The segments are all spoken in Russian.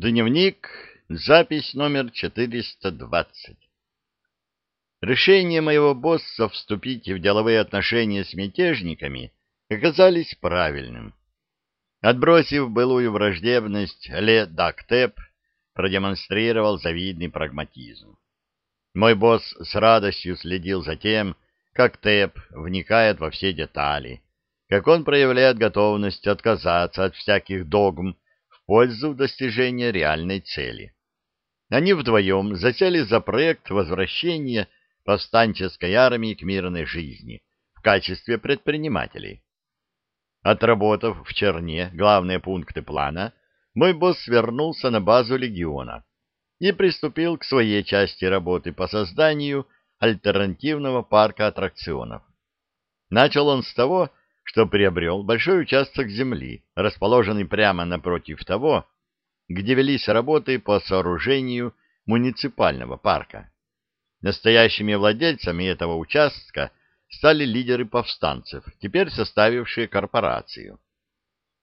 Дневник, запись номер 420. Решение моего босса вступить в деловые отношения с мятежниками оказались правильным. Отбросив былую враждебность, Ле Дактеп продемонстрировал завидный прагматизм. Мой босс с радостью следил за тем, как Теп вникает во все детали, как он проявляет готовность отказаться от всяких догм пользу достижения реальной цели. Они вдвоем засели за проект возвращения повстанческой армии к мирной жизни в качестве предпринимателей. Отработав в Черне главные пункты плана, мой босс вернулся на базу легиона и приступил к своей части работы по созданию альтернативного парка аттракционов. Начал он с того, что приобрел большой участок земли, расположенный прямо напротив того, где велись работы по сооружению муниципального парка. Настоящими владельцами этого участка стали лидеры повстанцев, теперь составившие корпорацию.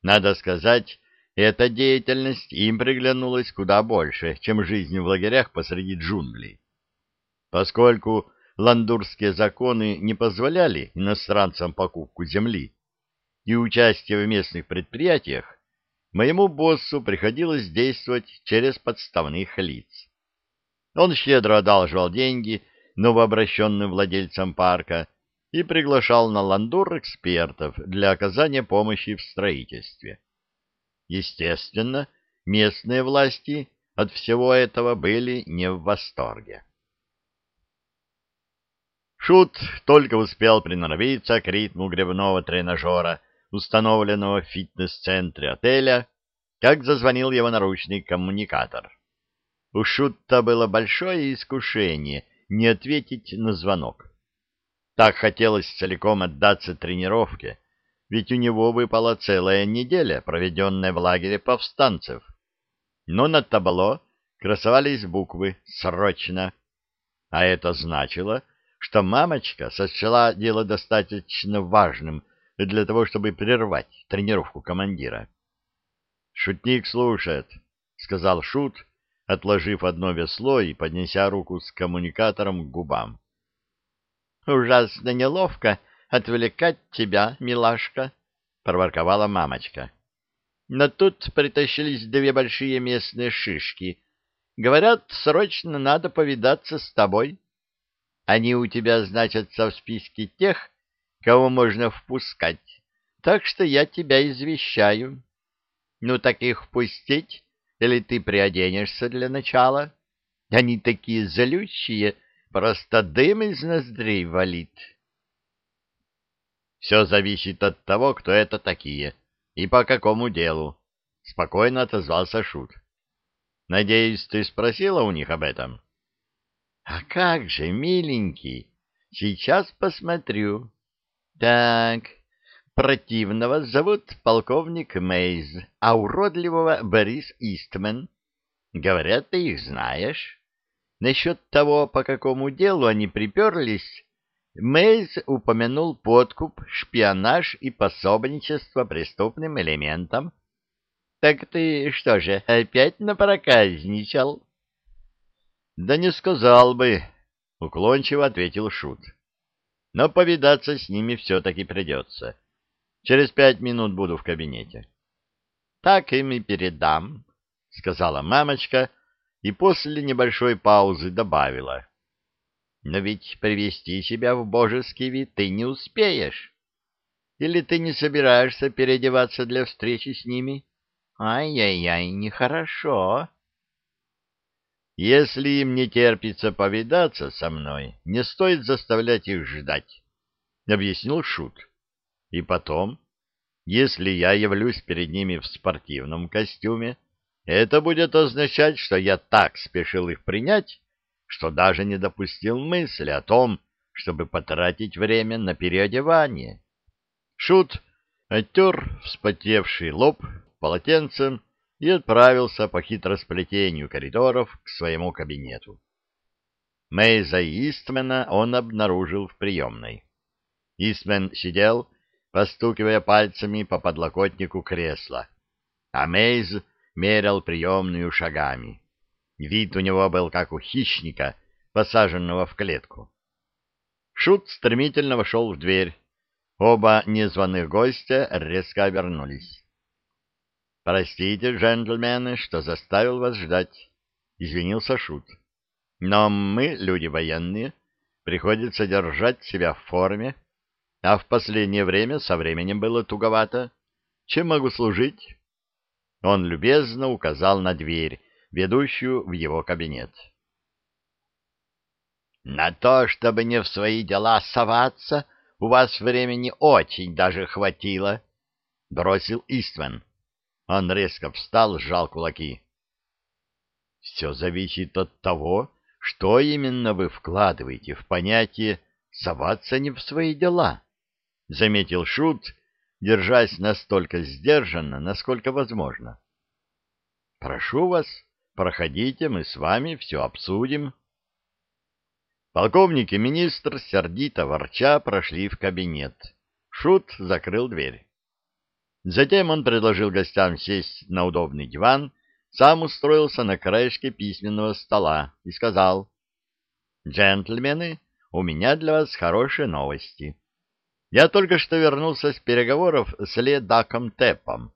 Надо сказать, эта деятельность им приглянулась куда больше, чем жизнь в лагерях посреди джунглей. Поскольку ландурские законы не позволяли иностранцам покупку земли и участие в местных предприятиях, моему боссу приходилось действовать через подставных лиц. Он щедро одалживал деньги новообращенным владельцам парка и приглашал на ландур экспертов для оказания помощи в строительстве. Естественно, местные власти от всего этого были не в восторге. Шут только успел приноровиться к ритму гребного тренажера, установленного в фитнес-центре отеля, как зазвонил его наручный коммуникатор. У Шутта было большое искушение не ответить на звонок. Так хотелось целиком отдаться тренировке, ведь у него выпала целая неделя, проведенная в лагере повстанцев. Но на табло красовались буквы «Срочно», а это значило, что мамочка сочла дело достаточно важным для того, чтобы прервать тренировку командира. «Шутник слушает», — сказал Шут, отложив одно весло и поднеся руку с коммуникатором к губам. «Ужасно неловко отвлекать тебя, милашка», — проворковала мамочка. «Но тут притащились две большие местные шишки. Говорят, срочно надо повидаться с тобой. Они у тебя значатся в списке тех, кого можно впускать, так что я тебя извещаю. Ну, так их впустить, или ты приоденешься для начала? Они такие злющие, просто дым из ноздрей валит». Все зависит от того, кто это такие и по какому делу, — спокойно отозвался Шут. — Надеюсь, ты спросила у них об этом? — А как же, миленький, сейчас посмотрю. Так, противного зовут полковник Мейз, а уродливого Борис Истмен. Говорят, ты их знаешь. Насчет того, по какому делу они приперлись, Мейз упомянул подкуп, шпионаж и пособничество преступным элементам. — Так ты что же, опять напроказничал? — Да не сказал бы, — уклончиво ответил Шут. — Но повидаться с ними все-таки придется. Через пять минут буду в кабинете. — Так им и передам, — сказала мамочка и после небольшой паузы добавила. — но ведь привести себя в божеский вид ты не успеешь. Или ты не собираешься переодеваться для встречи с ними? Ай-яй-яй, нехорошо. Если им не терпится повидаться со мной, не стоит заставлять их ждать, — объяснил Шут. И потом, если я явлюсь перед ними в спортивном костюме, это будет означать, что я так спешил их принять, что даже не допустил мысли о том, чтобы потратить время на переодевание. Шут оттер вспотевший лоб полотенцем и отправился по хитросплетению коридоров к своему кабинету. Мейза Истмена он обнаружил в приемной. Истмен сидел, постукивая пальцами по подлокотнику кресла, а Мейз мерял приемную шагами. Вид у него был как у хищника, посаженного в клетку. Шут стремительно вошел в дверь. Оба незваных гостя резко обернулись. — Простите, джентльмены, что заставил вас ждать, — извинился Шут. — Но мы, люди военные, приходится держать себя в форме, а в последнее время со временем было туговато. Чем могу служить? Он любезно указал на дверь, ведущую в его кабинет. На то, чтобы не в свои дела соваться, у вас времени очень даже хватило, — бросил Иствен. Он резко встал, сжал кулаки. — Все зависит от того, что именно вы вкладываете в понятие «соваться не в свои дела», — заметил Шут, держась настолько сдержанно, насколько возможно. — Прошу вас, проходите, мы с вами все обсудим. — Полковник и министр, сердито ворча, прошли в кабинет. Шут закрыл дверь. Затем он предложил гостям сесть на удобный диван, сам устроился на краешке письменного стола и сказал, «Джентльмены, у меня для вас хорошие новости. Я только что вернулся с переговоров с Ледаком Тепом.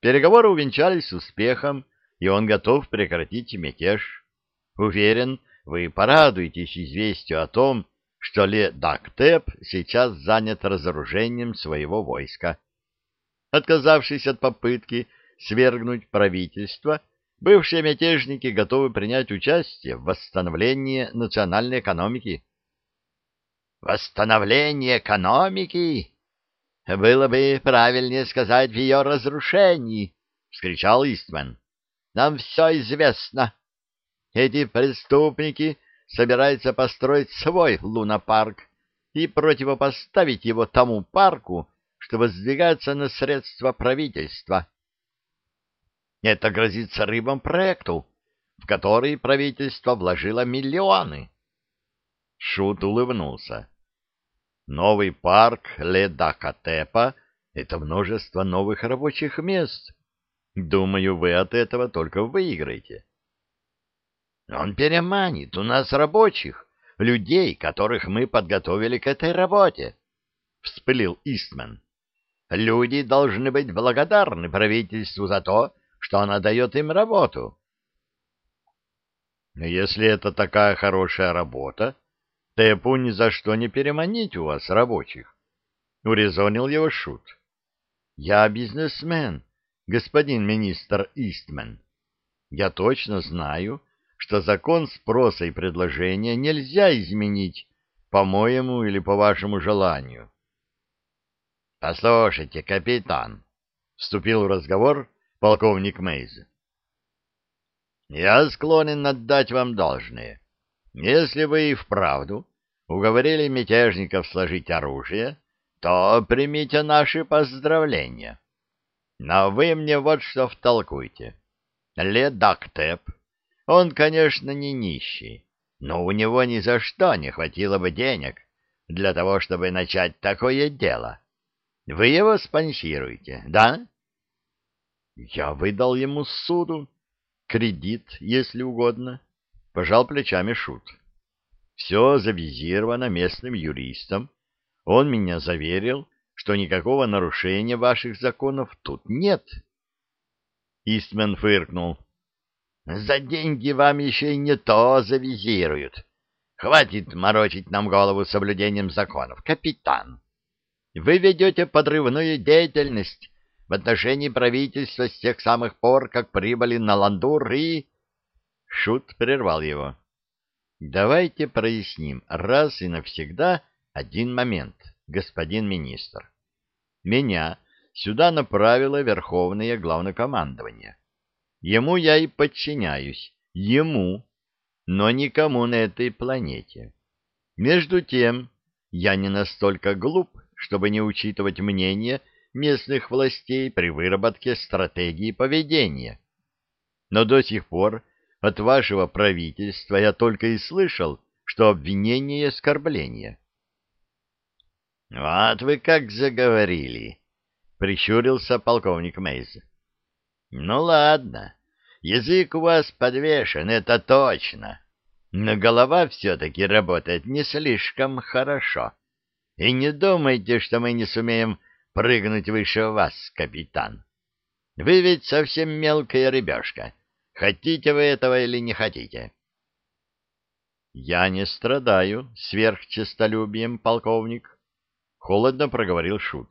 Переговоры увенчались успехом, и он готов прекратить мятеж. Уверен, вы порадуетесь известию о том, что Ле Дактеп сейчас занят разоружением своего войска. Отказавшись от попытки свергнуть правительство, бывшие мятежники готовы принять участие в восстановлении национальной экономики. «Восстановление экономики? Было бы правильнее сказать в ее разрушении!» — вскричал Истман. «Нам все известно. Эти преступники собираются построить свой лунопарк и противопоставить его тому парку, чтобы сдвигаться на средства правительства. Это грозится рыбам проекту, в который правительство вложило миллионы. Шут улыбнулся. Новый парк Ледакатепа — это множество новых рабочих мест. Думаю, вы от этого только выиграете. Он переманит у нас рабочих, людей, которых мы подготовили к этой работе, — вспылил Истман. Люди должны быть благодарны правительству за то, что она дает им работу. Если это такая хорошая работа, Тэпу ни за что не переманить у вас рабочих, — урезонил его Шут. — Я бизнесмен, господин министр Истман. Я точно знаю, что закон спроса и предложения нельзя изменить по моему или по вашему желанию. — Послушайте, капитан, — вступил в разговор полковник Мейз. — Я склонен отдать вам должное. Если вы и вправду уговорили мятежников сложить оружие, то примите наши поздравления. Но вы мне вот что втолкуйте. Ледактеп он, конечно, не нищий, но у него ни за что не хватило бы денег для того, чтобы начать такое дело. Вы его спонсируете, да? Я выдал ему суду, кредит, если угодно, пожал плечами Шут. Все завизировано местным юристом. Он меня заверил, что никакого нарушения ваших законов тут нет. Истмен фыркнул. За деньги вам еще и не то завизируют. Хватит морочить нам голову соблюдением законов, капитан. Вы ведете подрывную деятельность в отношении правительства с тех самых пор, как прибыли на Ландур и... Шут прервал его. Давайте проясним раз и навсегда один момент, господин министр. Меня сюда направило Верховное Главнокомандование. Ему я и подчиняюсь, ему, но никому на этой планете. Между тем, я не настолько глуп, чтобы не учитывать мнение местных властей при выработке стратегии поведения. Но до сих пор от вашего правительства я только и слышал, что обвинение и оскорбление. — Вот вы как заговорили, — прищурился полковник Мейз. Ну ладно, язык у вас подвешен, это точно, но голова все-таки работает не слишком хорошо. И не думайте, что мы не сумеем прыгнуть выше вас, капитан. Вы ведь совсем мелкая рыбешка. Хотите вы этого или не хотите? Я не страдаю сверхчестолюбием, полковник, холодно проговорил шут.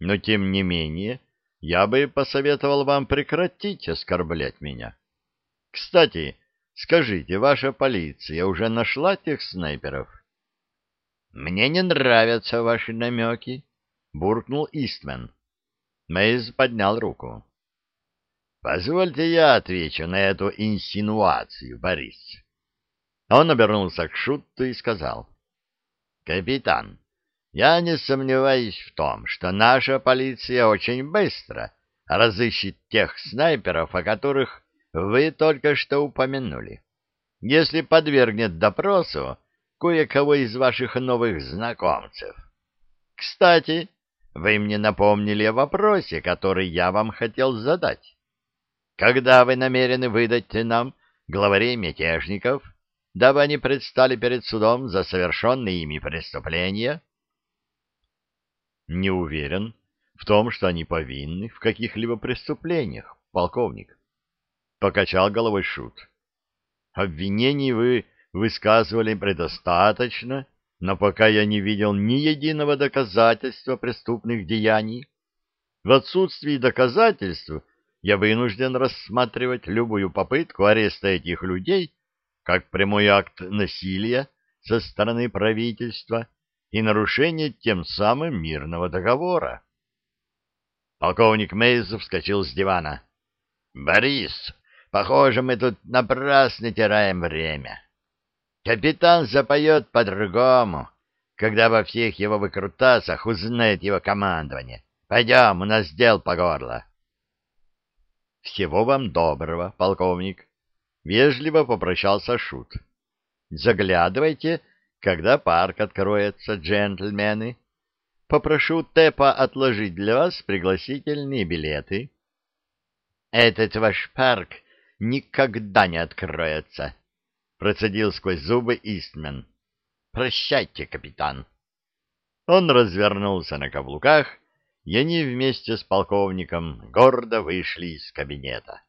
Но тем не менее, я бы посоветовал вам прекратить оскорблять меня. Кстати, скажите, ваша полиция уже нашла тех снайперов? Мне не нравятся ваши намеки, буркнул Истмен. Мейз поднял руку. Позвольте я отвечу на эту инсинуацию, Борис. Он обернулся к Шутту и сказал. Капитан, я не сомневаюсь в том, что наша полиция очень быстро разыщет тех снайперов, о которых вы только что упомянули. Если подвергнет допросу кое-кого из ваших новых знакомцев. Кстати, вы мне напомнили о вопросе, который я вам хотел задать. Когда вы намерены выдать нам главарей мятежников, дабы они предстали перед судом за совершенные ими преступления? Не уверен в том, что они повинны в каких-либо преступлениях, полковник. Покачал головой Шут. Обвинений вы высказывали предостаточно, но пока я не видел ни единого доказательства преступных деяний. В отсутствии доказательств я вынужден рассматривать любую попытку ареста этих людей как прямой акт насилия со стороны правительства и нарушение тем самым мирного договора. Полковник Мейзов вскочил с дивана. — Борис, похоже, мы тут напрасно теряем время. Капитан запоет по-другому, когда во всех его выкрутасах узнает его командование. Пойдем, у нас дел по горло. — Всего вам доброго, полковник. Вежливо попрощался Шут. — Заглядывайте, когда парк откроется, джентльмены. Попрошу Тепа отложить для вас пригласительные билеты. — Этот ваш парк никогда не откроется, процедил сквозь зубы Истмен. «Прощайте, капитан». Он развернулся на каблуках, и они вместе с полковником гордо вышли из кабинета.